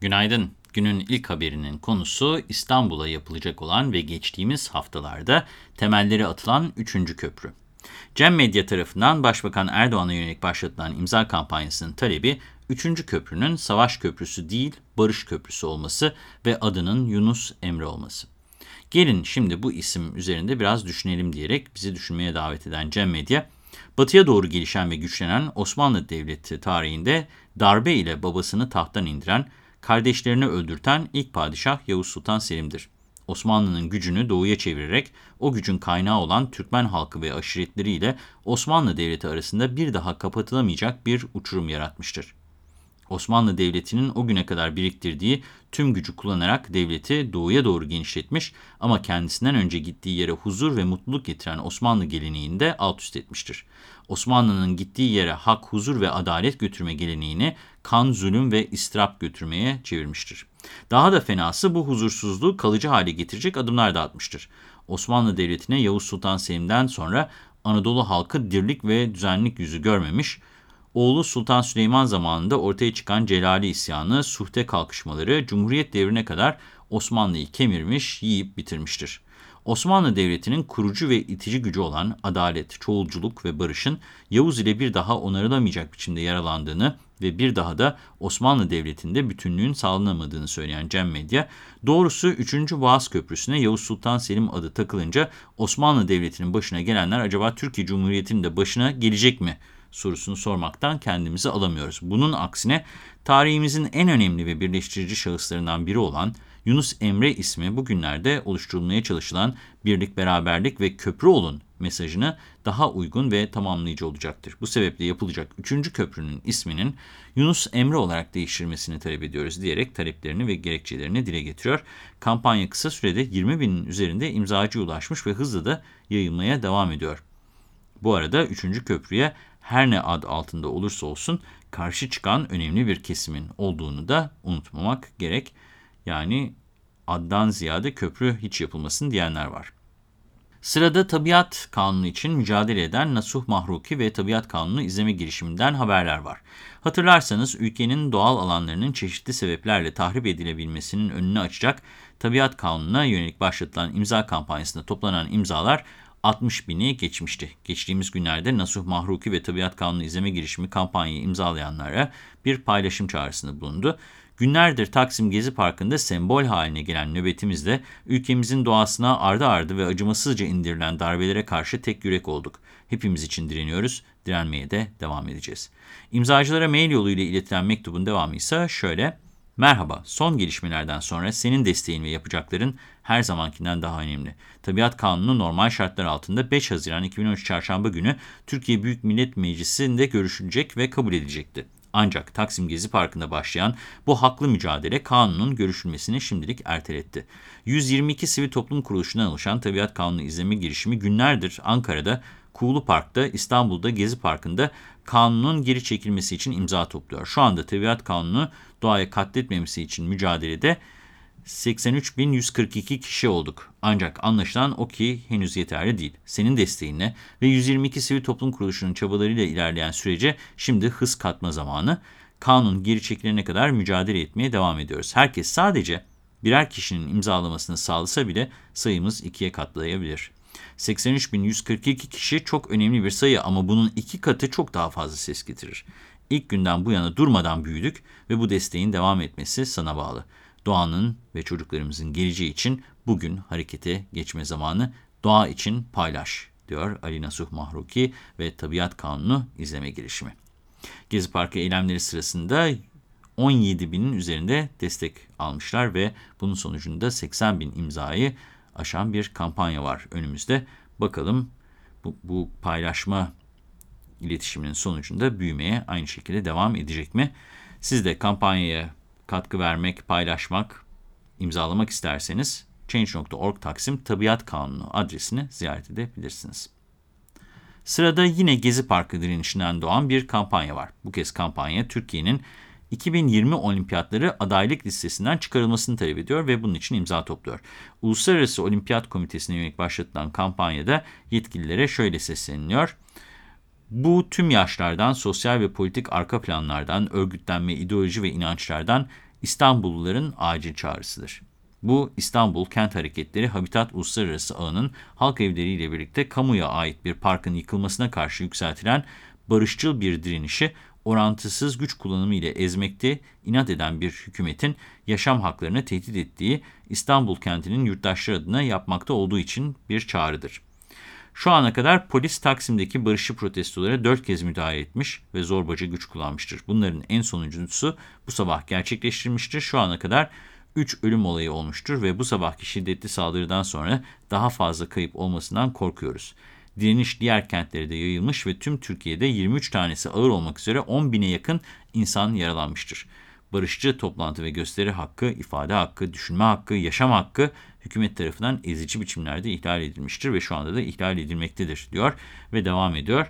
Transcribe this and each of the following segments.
Günaydın. Günün ilk haberinin konusu İstanbul'a yapılacak olan ve geçtiğimiz haftalarda temelleri atılan 3. köprü. Cem Medya tarafından Başbakan Erdoğan'a yönelik başlatılan imza kampanyasının talebi 3. köprünün Savaş Köprüsü değil Barış Köprüsü olması ve adının Yunus Emre olması. Gelin şimdi bu isim üzerinde biraz düşünelim diyerek bizi düşünmeye davet eden Cem Medya, Batıya doğru gelişen ve güçlenen Osmanlı Devleti tarihinde darbe ile babasını tahttan indiren, kardeşlerini öldürten ilk padişah Yavuz Sultan Selim'dir. Osmanlı'nın gücünü doğuya çevirerek o gücün kaynağı olan Türkmen halkı ve aşiretleriyle Osmanlı Devleti arasında bir daha kapatılamayacak bir uçurum yaratmıştır. Osmanlı Devleti'nin o güne kadar biriktirdiği tüm gücü kullanarak devleti doğuya doğru genişletmiş ama kendisinden önce gittiği yere huzur ve mutluluk getiren Osmanlı geleneğini de alt üst etmiştir. Osmanlı'nın gittiği yere hak, huzur ve adalet götürme geleneğini kan, zulüm ve istirap götürmeye çevirmiştir. Daha da fenası bu huzursuzluğu kalıcı hale getirecek adımlar da atmıştır. Osmanlı Devleti'ne Yavuz Sultan Selim'den sonra Anadolu halkı dirlik ve düzenlik yüzü görmemiş, oğlu Sultan Süleyman zamanında ortaya çıkan Celali isyanı, suhte kalkışmaları Cumhuriyet devrine kadar Osmanlı'yı kemirmiş, yiyip bitirmiştir. Osmanlı Devleti'nin kurucu ve itici gücü olan adalet, çoğulculuk ve barışın Yavuz ile bir daha onarılamayacak biçimde yaralandığını ve bir daha da Osmanlı Devleti'nde bütünlüğün sağlanamadığını söyleyen Cem Medya, doğrusu 3. Boğaz Köprüsü'ne Yavuz Sultan Selim adı takılınca Osmanlı Devleti'nin başına gelenler acaba Türkiye Cumhuriyeti'nin de başına gelecek mi sorusunu sormaktan kendimizi alamıyoruz. Bunun aksine tarihimizin en önemli ve birleştirici şahıslarından biri olan Yunus Emre ismi bugünlerde oluşturulmaya çalışılan birlik, beraberlik ve köprü olun mesajını daha uygun ve tamamlayıcı olacaktır. Bu sebeple yapılacak 3. köprünün isminin Yunus Emre olarak değiştirilmesini talep ediyoruz diyerek taleplerini ve gerekçelerini dile getiriyor. Kampanya kısa sürede 20 binin üzerinde imzacı ulaşmış ve hızla da yayılmaya devam ediyor. Bu arada 3. köprüye her ne ad altında olursa olsun karşı çıkan önemli bir kesimin olduğunu da unutmamak gerek. Yani addan ziyade köprü hiç yapılmasın diyenler var. Sırada Tabiat Kanunu için mücadele eden Nasuh Mahruki ve Tabiat Kanunu izleme girişiminden haberler var. Hatırlarsanız ülkenin doğal alanlarının çeşitli sebeplerle tahrip edilebilmesinin önünü açacak Tabiat Kanunu'na yönelik başlatılan imza kampanyasında toplanan imzalar 60 bini geçmişti. Geçtiğimiz günlerde Nasuh Mahruki ve Tabiat Kanunu izleme girişimi kampanyayı imzalayanlara bir paylaşım çağrısında bulundu. Günlerdir Taksim Gezi Parkı'nda sembol haline gelen nöbetimizde ülkemizin doğasına ardı ardı ve acımasızca indirilen darbelere karşı tek yürek olduk. Hepimiz için direniyoruz, direnmeye de devam edeceğiz. İmzacılara mail yoluyla iletilen mektubun devamı ise şöyle... Merhaba, son gelişmelerden sonra senin desteğin ve yapacakların her zamankinden daha önemli. Tabiat Kanunu normal şartlar altında 5 Haziran 2013 Çarşamba günü Türkiye Büyük Millet Meclisi'nde görüşülecek ve kabul edilecekti. Ancak Taksim Gezi Parkı'nda başlayan bu haklı mücadele kanunun görüşülmesini şimdilik erteletti. 122 sivil toplum kuruluşundan oluşan Tabiat Kanunu izleme girişimi günlerdir Ankara'da, Kuğulu Park'ta, İstanbul'da, Gezi Parkı'nda kanunun geri çekilmesi için imza topluyor. Şu anda Tabiat Kanunu doğaya katletmemesi için mücadelede 83.142 kişi olduk. Ancak anlaşılan o ki henüz yeterli değil. Senin desteğinle ve 122 sivil toplum kuruluşunun çabalarıyla ilerleyen sürece şimdi hız katma zamanı. Kanun geri çekilene kadar mücadele etmeye devam ediyoruz. Herkes sadece birer kişinin imzalamasını sağlasa bile sayımız ikiye katlayabilir. 83.142 kişi çok önemli bir sayı ama bunun iki katı çok daha fazla ses getirir. İlk günden bu yana durmadan büyüdük ve bu desteğin devam etmesi sana bağlı. Doğanın ve çocuklarımızın geleceği için bugün harekete geçme zamanı. Doğa için paylaş, diyor Ali Nasuh Mahruki ve Tabiat Kanunu izleme girişimi. Gezi Parkı eylemleri sırasında 17 binin üzerinde destek almışlar ve bunun sonucunda 80 bin imzayı aşan bir kampanya var önümüzde. Bakalım bu, bu paylaşma iletişiminin sonucunda büyümeye aynı şekilde devam edecek mi? Siz de kampanyaya katkı vermek, paylaşmak, imzalamak isterseniz Change.org Taksim Tabiat Kanunu adresini ziyaret edebilirsiniz. Sırada yine Gezi Parkı direnişinden doğan bir kampanya var. Bu kez kampanya Türkiye'nin 2020 olimpiyatları adaylık listesinden çıkarılmasını talep ediyor ve bunun için imza topluyor. Uluslararası Olimpiyat Komitesi'ne yönelik başlatılan kampanyada yetkililere şöyle sesleniliyor. Bu tüm yaşlardan, sosyal ve politik arka planlardan, örgütlenme, ideoloji ve inançlardan İstanbulluların acil çağrısıdır. Bu İstanbul Kent Hareketleri Habitat Uluslararası Ağı'nın halk evleriyle birlikte kamuya ait bir parkın yıkılmasına karşı yükseltilen barışçıl bir direnişi orantısız güç kullanımı ile ezmekte inat eden bir hükümetin yaşam haklarını tehdit ettiği İstanbul kentinin yurttaşları adına yapmakta olduğu için bir çağrıdır. Şu ana kadar polis Taksim'deki barışçı protestolara dört kez müdahale etmiş ve zorbacı güç kullanmıştır. Bunların en sonuncusu bu sabah gerçekleştirilmiştir. Şu ana kadar 3 ölüm olayı olmuştur ve bu sabahki şiddetli saldırıdan sonra daha fazla kayıp olmasından korkuyoruz. Direniş diğer kentlere de yayılmış ve tüm Türkiye'de 23 tanesi ağır olmak üzere 10 bine yakın insan yaralanmıştır. Barışçı toplantı ve gösteri hakkı, ifade hakkı, düşünme hakkı, yaşam hakkı hükümet tarafından ezici biçimlerde ihlal edilmiştir ve şu anda da ihlal edilmektedir diyor ve devam ediyor.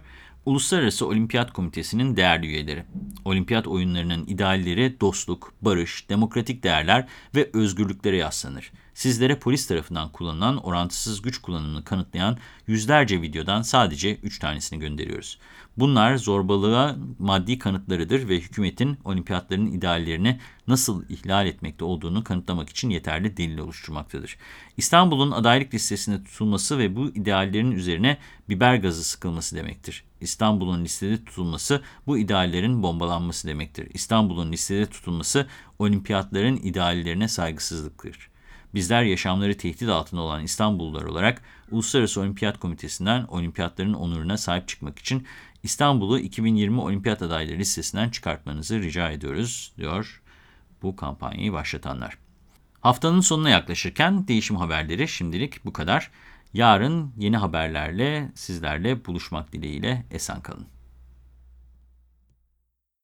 Uluslararası Olimpiyat Komitesi'nin değerli üyeleri. Olimpiyat oyunlarının idealleri dostluk, barış, demokratik değerler ve özgürlüklere yaslanır. Sizlere polis tarafından kullanılan orantısız güç kullanımını kanıtlayan yüzlerce videodan sadece 3 tanesini gönderiyoruz. Bunlar zorbalığa maddi kanıtlarıdır ve hükümetin olimpiyatların ideallerini nasıl ihlal etmekte olduğunu kanıtlamak için yeterli delil oluşturmaktadır. İstanbul'un adaylık listesine tutulması ve bu ideallerin üzerine biber gazı sıkılması demektir. İstanbul'un listede tutulması bu ideallerin bombalanması demektir. İstanbul'un listede tutulması olimpiyatların ideallerine saygısızlıktır. Bizler yaşamları tehdit altında olan İstanbullular olarak Uluslararası Olimpiyat Komitesi'nden olimpiyatların onuruna sahip çıkmak için İstanbul'u 2020 olimpiyat adayları listesinden çıkartmanızı rica ediyoruz, diyor bu kampanyayı başlatanlar. Haftanın sonuna yaklaşırken değişim haberleri şimdilik bu kadar. Yarın yeni haberlerle sizlerle buluşmak dileğiyle esen kalın.